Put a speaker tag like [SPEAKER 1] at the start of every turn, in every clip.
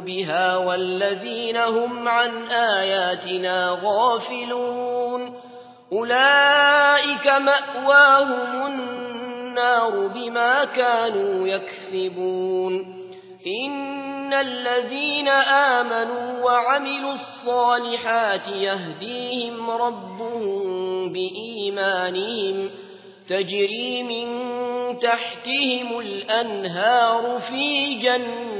[SPEAKER 1] بها والذين هم عن آياتنا غافلون. أولئك مأواهم النار بما كانوا يكسبون. إن الذين آمنوا وعملوا الصالحات يهديهم ربهم بإيمانهم. تجري من تحتهم الأنهار في جنات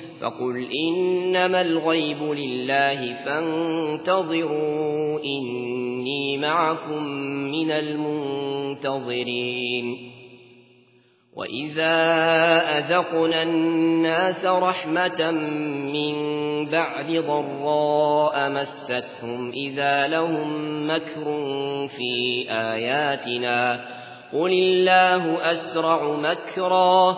[SPEAKER 1] فقل إنما الغيب لله فانتظروا إني معكم من المنتظرين. وإذا أذقنا الناس رحمة من بعد ضراء مستهم إذا لهم مكر في آياتنا قل الله أسرع مكرا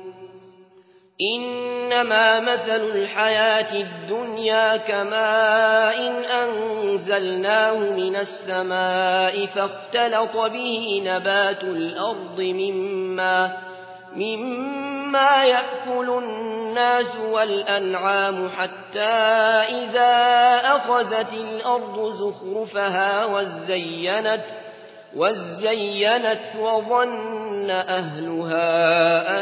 [SPEAKER 1] إنما مثل الحياة الدنيا كماء إن أنزلناه من السماء فاختلط به نبات الأرض مما, مما يأكل الناس والأنعام حتى إذا أخذت الأرض زخرفها وزينت وزينت وظن أهلها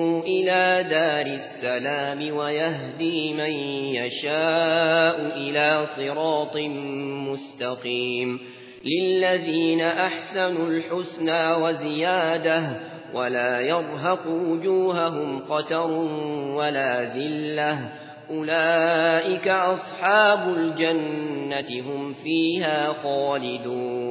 [SPEAKER 1] إلى دار السلام ويهدي من يشاء إلى صراط مستقيم للذين أحسنوا الحسنى وزيادة ولا يرهق وجوههم قتر ولا ذلة أولئك أصحاب الجنة هم فيها خالدون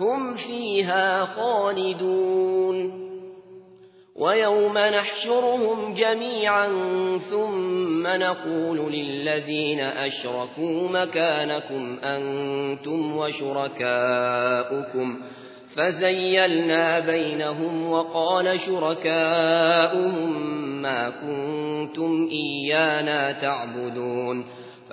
[SPEAKER 1] هم فيها خالدون. ويوم نحشرهم جميعا ثم نقول للذين أشركوا مكانكم أنتم وشركاؤكم. فزيلنا بينهم وقال شركاؤهم ما كنتم إيانا تعبدون.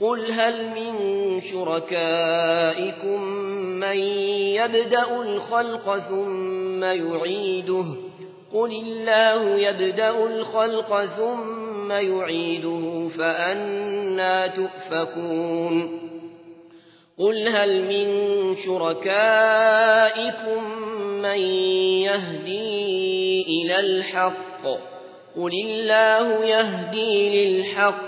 [SPEAKER 1] قل هل من شركائكم من يبدأ الخلق ثم يعيده قل الله يبدأ الخلق ثم يعيده فأنا تؤفكون قل هل من شركائكم من يهدي إلى الحق قل الله يهدي للحق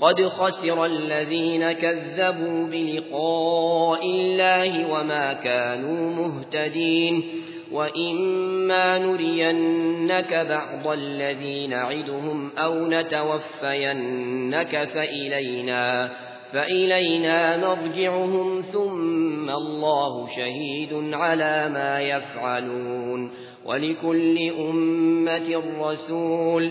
[SPEAKER 1] قد خسر الذين كذبوا بلقاء الله وما كانوا مهتدين وإما نرينك بعض الذي نعدهم أو نتوفينك فإلينا فإلينا مرجعهم ثم الله شهيد على ما يفعلون. ولكل أمة رسول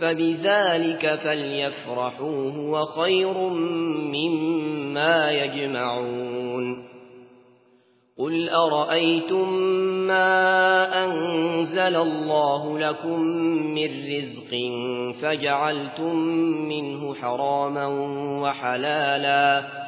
[SPEAKER 1] فبذلك فليفرحوا هو خير مما يجمعون. قل أرأيتم ما أنزل الله لكم من رزق فجعلتم منه حراما وحلالا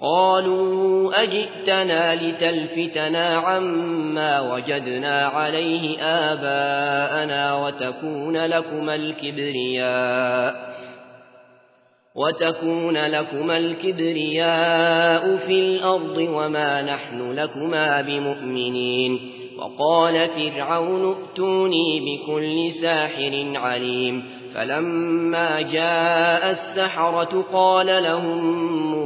[SPEAKER 1] قالوا أجئتنا لتلفتنا عما وجدنا عليه آباءنا وتكون لكما الكبرياء وتكون لكما الكبرياء في الأرض وما نحن لكما بمؤمنين وقال فرعون ائتوني بكل ساحر عليم فلما جاء السحرة قال لهم موسى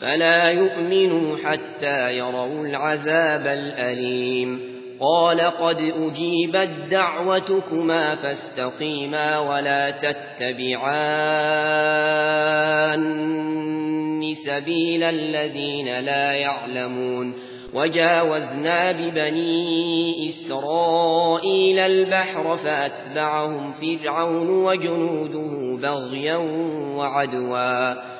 [SPEAKER 1] فلا يؤمنوا حتى يروا العذاب الأليم. قال قد أجيبت دعوتكما فاستقيما ولا تتبعان سبيل الذين لا يعلمون. وجاوزنا ببني إسرائيل البحر فأتبعهم فرعون وجنوده بغيا وعدوا.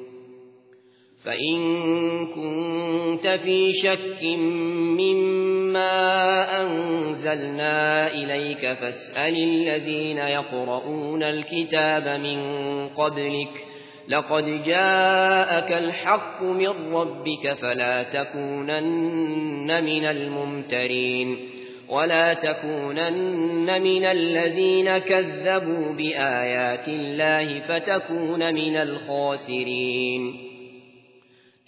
[SPEAKER 1] فإن كنت في شك مما أنزلنا إليك فاسأل الذين يقرؤون الكتاب من قبلك لقد جاءك الحق من ربك فلا تكونن من الممترين ولا تكونن من الذين كذبوا بآيات الله فتكون من الخاسرين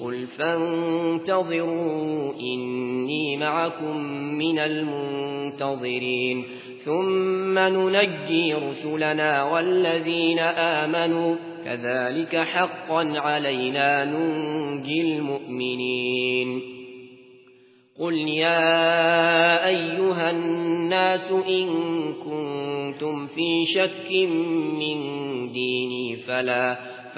[SPEAKER 1] قل فانتظروا إني معكم من المنتظرين ثم ننجي رسلنا والذين آمنوا كذلك حقا علينا ننجي المؤمنين قل يا أيها الناس إن كنتم في شك من ديني فلا